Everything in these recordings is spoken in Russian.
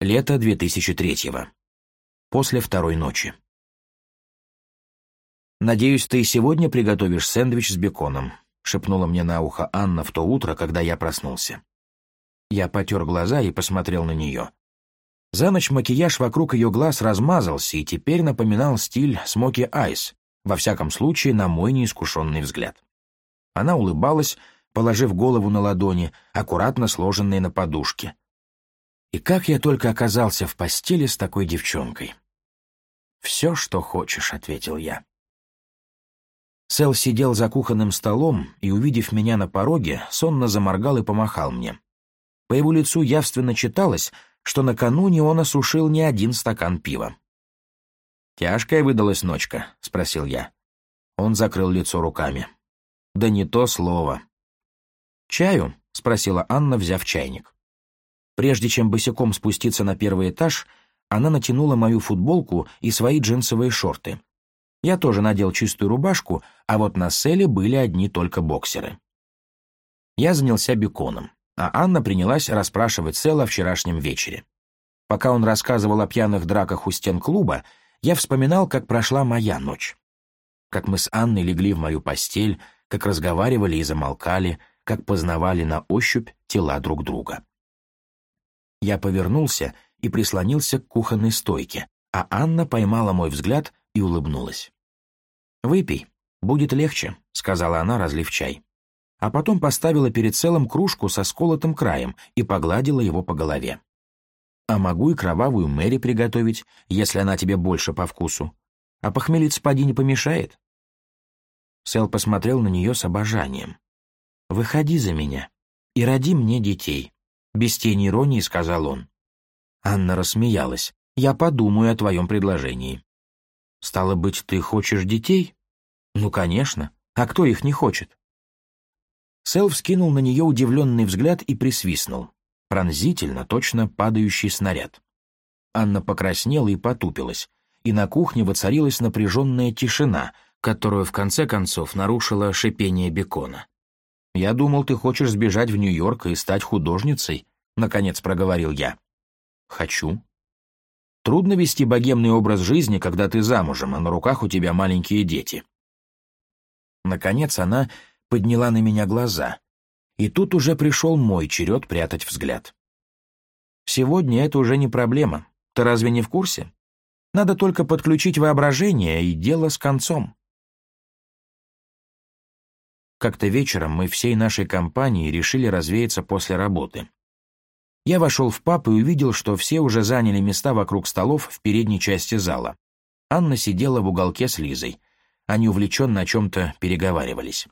Лето 2003-го. После второй ночи. «Надеюсь, ты сегодня приготовишь сэндвич с беконом», — шепнула мне на ухо Анна в то утро, когда я проснулся. Я потер глаза и посмотрел на нее. За ночь макияж вокруг ее глаз размазался и теперь напоминал стиль «Смоки Айс», во всяком случае, на мой неискушенный взгляд. Она улыбалась, положив голову на ладони, аккуратно сложенные на подушке. И как я только оказался в постели с такой девчонкой? «Все, что хочешь», — ответил я. Сэл сидел за кухонным столом и, увидев меня на пороге, сонно заморгал и помахал мне. По его лицу явственно читалось, что накануне он осушил не один стакан пива. «Тяжкая выдалась ночка?» — спросил я. Он закрыл лицо руками. «Да не то слово». «Чаю?» — спросила Анна, взяв чайник. Прежде чем босиком спуститься на первый этаж, она натянула мою футболку и свои джинсовые шорты. Я тоже надел чистую рубашку, а вот на селе были одни только боксеры. Я занялся беконом, а Анна принялась расспрашивать Сэла о вчерашнем вечере. Пока он рассказывал о пьяных драках у стен клуба, я вспоминал, как прошла моя ночь. Как мы с Анной легли в мою постель, как разговаривали и замолкали, как познавали на ощупь тела друг друга. Я повернулся и прислонился к кухонной стойке, а Анна поймала мой взгляд и улыбнулась. «Выпей, будет легче», — сказала она, разлив чай. А потом поставила перед целым кружку со сколотым краем и погладила его по голове. «А могу и кровавую Мэри приготовить, если она тебе больше по вкусу. А похмелиться поди не помешает». Сэл посмотрел на нее с обожанием. «Выходи за меня и роди мне детей», без тени иронии сказал он. Анна рассмеялась. «Я подумаю о твоем предложении». «Стало быть, ты хочешь детей?» «Ну, конечно. А кто их не хочет?» Сэл вскинул на нее удивленный взгляд и присвистнул. Пронзительно, точно падающий снаряд. Анна покраснела и потупилась, и на кухне воцарилась напряженная тишина, которую в конце концов нарушило шипение бекона. «Я думал, ты хочешь сбежать в Нью-Йорк и стать художницей», наконец проговорил я. Хочу. Трудно вести богемный образ жизни, когда ты замужем, а на руках у тебя маленькие дети. Наконец она подняла на меня глаза, и тут уже пришел мой черед прятать взгляд. Сегодня это уже не проблема. Ты разве не в курсе? Надо только подключить воображение, и дело с концом. Как-то вечером мы всей нашей компанией решили развеяться после работы. Я вошел в паб и увидел, что все уже заняли места вокруг столов в передней части зала. Анна сидела в уголке с Лизой. Они увлеченно о чем-то переговаривались.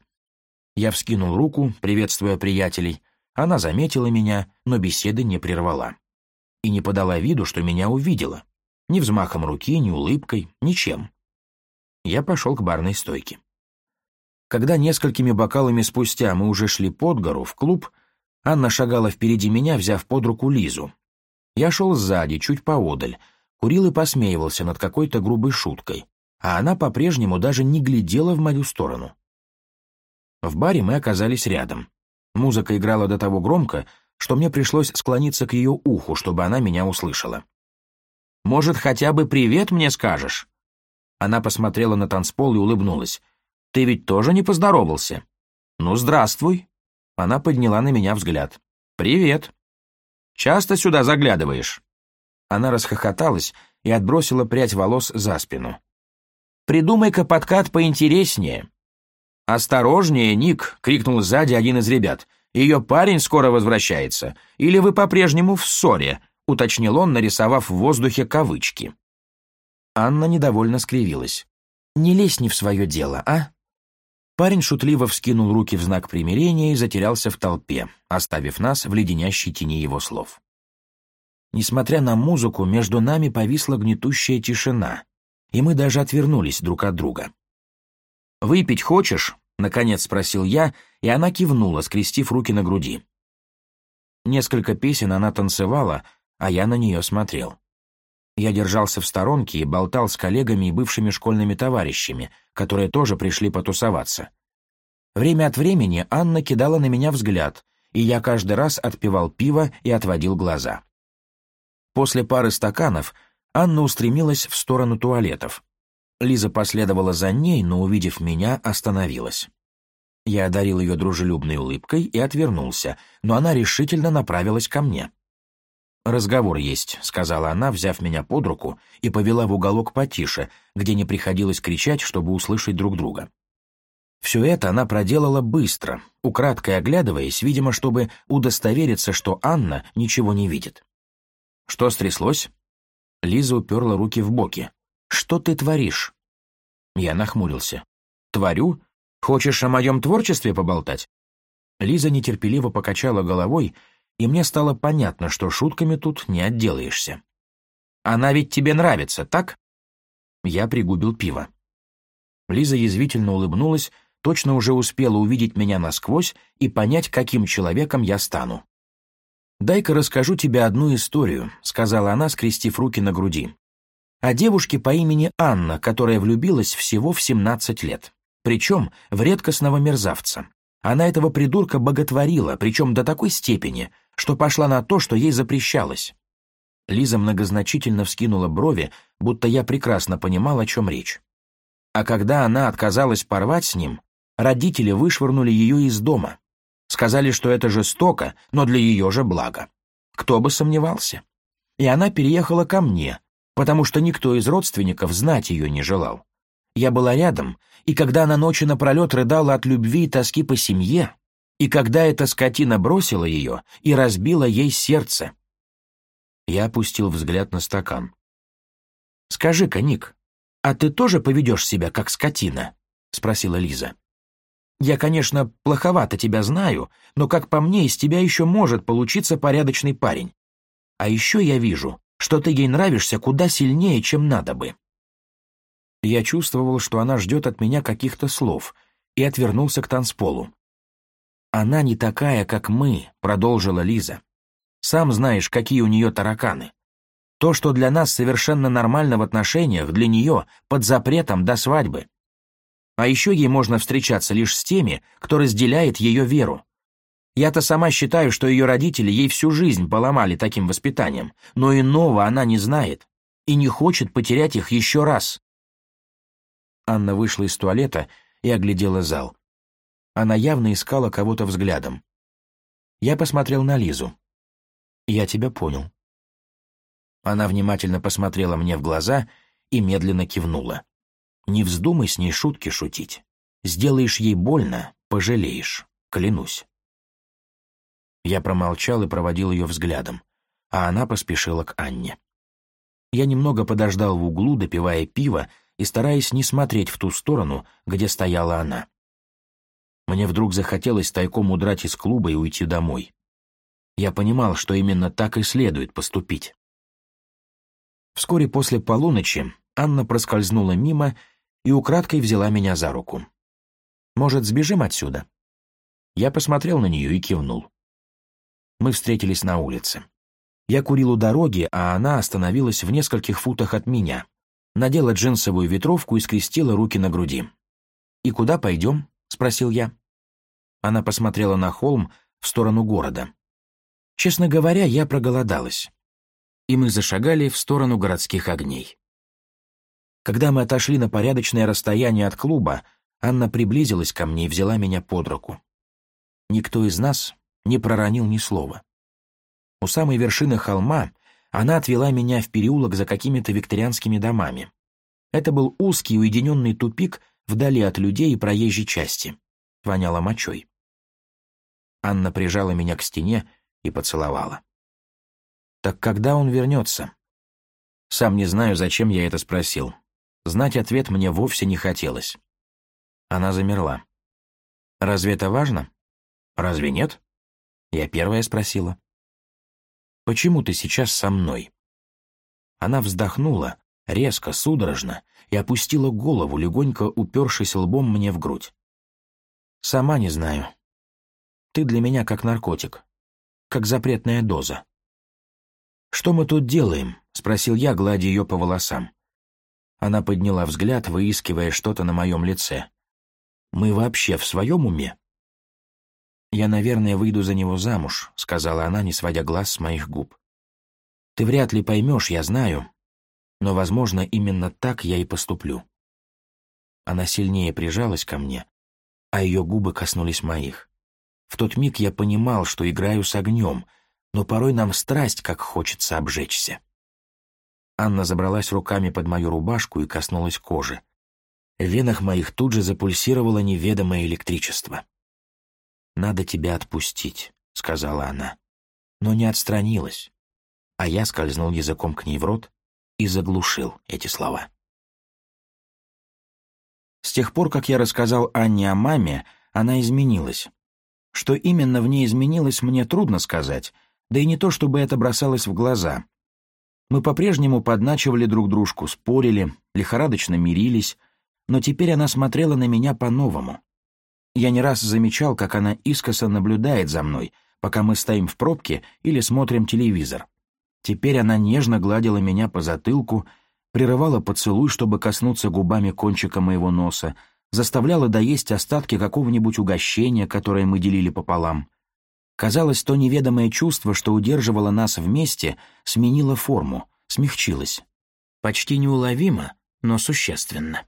Я вскинул руку, приветствуя приятелей. Она заметила меня, но беседы не прервала. И не подала виду, что меня увидела. Ни взмахом руки, ни улыбкой, ничем. Я пошел к барной стойке. Когда несколькими бокалами спустя мы уже шли под гору, в клуб, Анна шагала впереди меня, взяв под руку Лизу. Я шел сзади, чуть поодаль, курил и посмеивался над какой-то грубой шуткой, а она по-прежнему даже не глядела в мою сторону. В баре мы оказались рядом. Музыка играла до того громко, что мне пришлось склониться к ее уху, чтобы она меня услышала. «Может, хотя бы привет мне скажешь?» Она посмотрела на танцпол и улыбнулась. «Ты ведь тоже не поздоровался?» «Ну, здравствуй!» Она подняла на меня взгляд. «Привет! Часто сюда заглядываешь?» Она расхохоталась и отбросила прядь волос за спину. «Придумай-ка подкат поинтереснее!» «Осторожнее, Ник!» — крикнул сзади один из ребят. «Ее парень скоро возвращается. Или вы по-прежнему в ссоре?» — уточнил он, нарисовав в воздухе кавычки. Анна недовольно скривилась. «Не лезь не в свое дело, а?» Парень шутливо вскинул руки в знак примирения и затерялся в толпе, оставив нас в леденящей тени его слов. Несмотря на музыку, между нами повисла гнетущая тишина, и мы даже отвернулись друг от друга. «Выпить хочешь?» — наконец спросил я, и она кивнула, скрестив руки на груди. Несколько песен она танцевала, а я на нее смотрел. Я держался в сторонке и болтал с коллегами и бывшими школьными товарищами, которые тоже пришли потусоваться. Время от времени Анна кидала на меня взгляд, и я каждый раз отпивал пиво и отводил глаза. После пары стаканов Анна устремилась в сторону туалетов. Лиза последовала за ней, но, увидев меня, остановилась. Я одарил ее дружелюбной улыбкой и отвернулся, но она решительно направилась ко мне разговор есть», — сказала она, взяв меня под руку и повела в уголок потише, где не приходилось кричать, чтобы услышать друг друга. Все это она проделала быстро, украдкой оглядываясь, видимо, чтобы удостовериться, что Анна ничего не видит. «Что стряслось?» Лиза уперла руки в боки. «Что ты творишь?» Я нахмурился. «Творю? Хочешь о моем творчестве поболтать?» Лиза нетерпеливо покачала головой и мне стало понятно, что шутками тут не отделаешься. «Она ведь тебе нравится, так?» Я пригубил пиво. Лиза язвительно улыбнулась, точно уже успела увидеть меня насквозь и понять, каким человеком я стану. «Дай-ка расскажу тебе одну историю», — сказала она, скрестив руки на груди. «О девушке по имени Анна, которая влюбилась всего в 17 лет. Причем в редкостного мерзавца. Она этого придурка боготворила, причем до такой степени, что пошла на то, что ей запрещалось. Лиза многозначительно вскинула брови, будто я прекрасно понимал, о чем речь. А когда она отказалась порвать с ним, родители вышвырнули ее из дома. Сказали, что это жестоко, но для ее же блага. Кто бы сомневался. И она переехала ко мне, потому что никто из родственников знать ее не желал. Я была рядом, и когда она ночи напролет рыдала от любви и тоски по семье, и когда эта скотина бросила ее и разбила ей сердце. Я опустил взгляд на стакан. «Скажи-ка, Ник, а ты тоже поведешь себя как скотина?» — спросила Лиза. «Я, конечно, плоховато тебя знаю, но, как по мне, из тебя еще может получиться порядочный парень. А еще я вижу, что ты ей нравишься куда сильнее, чем надо бы». Я чувствовал, что она ждет от меня каких-то слов, и отвернулся к танцполу. «Она не такая, как мы», — продолжила Лиза. «Сам знаешь, какие у нее тараканы. То, что для нас совершенно нормально в отношениях, для нее под запретом до свадьбы. А еще ей можно встречаться лишь с теми, кто разделяет ее веру. Я-то сама считаю, что ее родители ей всю жизнь поломали таким воспитанием, но иного она не знает и не хочет потерять их еще раз». Анна вышла из туалета и оглядела зал. Она явно искала кого-то взглядом. Я посмотрел на Лизу. «Я тебя понял». Она внимательно посмотрела мне в глаза и медленно кивнула. «Не вздумай с ней шутки шутить. Сделаешь ей больно, пожалеешь, клянусь». Я промолчал и проводил ее взглядом, а она поспешила к Анне. Я немного подождал в углу, допивая пиво и стараясь не смотреть в ту сторону, где стояла она. Мне вдруг захотелось тайком удрать из клуба и уйти домой. Я понимал, что именно так и следует поступить. Вскоре после полуночи Анна проскользнула мимо и украдкой взяла меня за руку. «Может, сбежим отсюда?» Я посмотрел на нее и кивнул. Мы встретились на улице. Я курил у дороги, а она остановилась в нескольких футах от меня, надела джинсовую ветровку и скрестила руки на груди. «И куда пойдем?» — спросил я. Она посмотрела на холм в сторону города. Честно говоря, я проголодалась. И мы зашагали в сторону городских огней. Когда мы отошли на порядочное расстояние от клуба, Анна приблизилась ко мне и взяла меня под руку. Никто из нас не проронил ни слова. У самой вершины холма она отвела меня в переулок за какими-то викторианскими домами. Это был узкий уединенный тупик вдали от людей и проезжей части. Воняло мочой. Анна прижала меня к стене и поцеловала. «Так когда он вернется?» Сам не знаю, зачем я это спросил. Знать ответ мне вовсе не хотелось. Она замерла. «Разве это важно?» «Разве нет?» Я первая спросила. «Почему ты сейчас со мной?» Она вздохнула, резко, судорожно, и опустила голову, легонько упершись лбом мне в грудь. «Сама не знаю. Ты для меня как наркотик, как запретная доза». «Что мы тут делаем?» — спросил я, гладя ее по волосам. Она подняла взгляд, выискивая что-то на моем лице. «Мы вообще в своем уме?» «Я, наверное, выйду за него замуж», — сказала она, не сводя глаз с моих губ. «Ты вряд ли поймешь, я знаю, но, возможно, именно так я и поступлю. Она сильнее прижалась ко мне, а ее губы коснулись моих. В тот миг я понимал, что играю с огнем, но порой нам страсть, как хочется обжечься. Анна забралась руками под мою рубашку и коснулась кожи. В венах моих тут же запульсировало неведомое электричество. «Надо тебя отпустить», — сказала она. Но не отстранилась. А я скользнул языком к ней в рот, и заглушил эти слова. С тех пор, как я рассказал Анне о маме, она изменилась. Что именно в ней изменилось, мне трудно сказать, да и не то, чтобы это бросалось в глаза. Мы по-прежнему подначивали друг дружку, спорили, лихорадочно мирились, но теперь она смотрела на меня по-новому. Я не раз замечал, как она искоса наблюдает за мной, пока мы стоим в пробке или смотрим телевизор. Теперь она нежно гладила меня по затылку, прерывала поцелуй, чтобы коснуться губами кончика моего носа, заставляла доесть остатки какого-нибудь угощения, которое мы делили пополам. Казалось, то неведомое чувство, что удерживало нас вместе, сменило форму, смягчилось. Почти неуловимо, но существенно.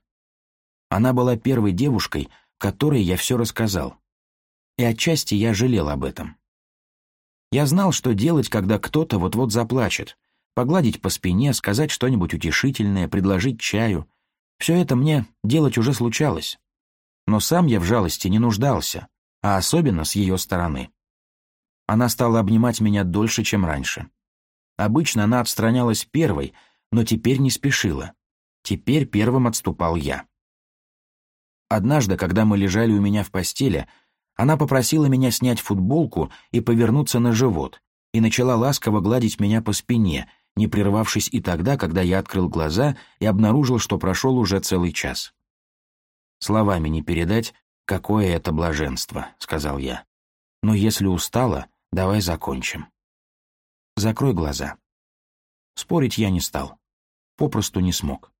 Она была первой девушкой, которой я все рассказал. И отчасти я жалел об этом. Я знал, что делать, когда кто-то вот-вот заплачет. Погладить по спине, сказать что-нибудь утешительное, предложить чаю. Все это мне делать уже случалось. Но сам я в жалости не нуждался, а особенно с ее стороны. Она стала обнимать меня дольше, чем раньше. Обычно она отстранялась первой, но теперь не спешила. Теперь первым отступал я. Однажды, когда мы лежали у меня в постели, она попросила меня снять футболку и повернуться на живот, и начала ласково гладить меня по спине, не прервавшись и тогда, когда я открыл глаза и обнаружил, что прошел уже целый час. «Словами не передать, какое это блаженство», — сказал я. «Но если устала, давай закончим». «Закрой глаза». Спорить я не стал. Попросту не смог.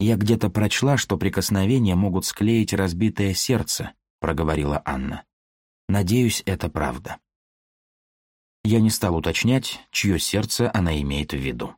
Я где-то прочла, что прикосновения могут склеить разбитое сердце, — проговорила Анна. «Надеюсь, это правда». Я не стал уточнять, чье сердце она имеет в виду.